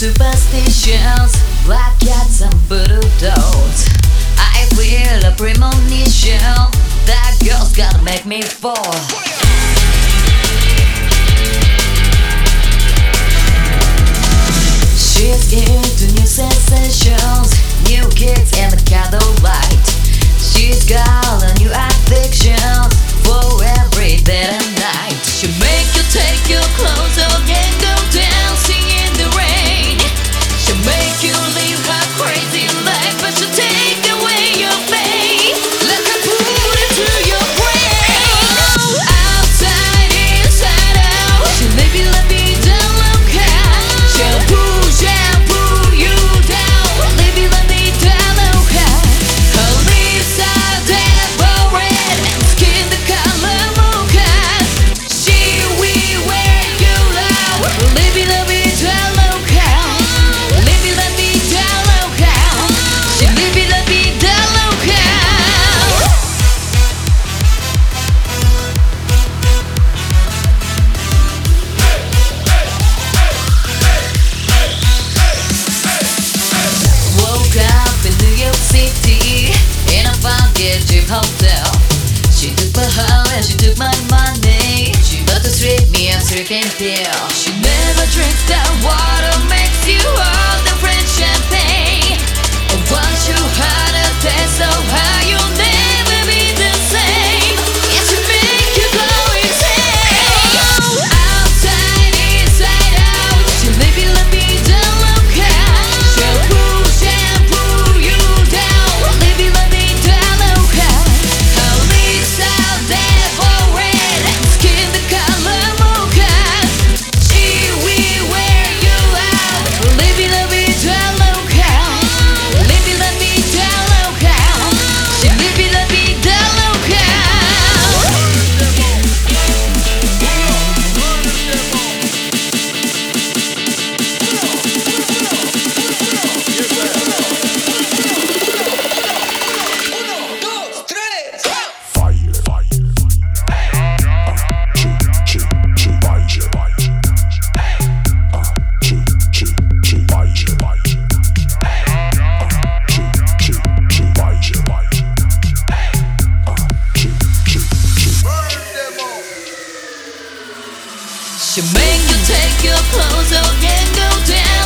Superstitions black cats and voodoo dolls. I feel a premonition that girl's gotta make me fall. get hotel. She took my heart and she took my money. She bought to strip, me a strip and pill. She never to make you take your clothes off and go down.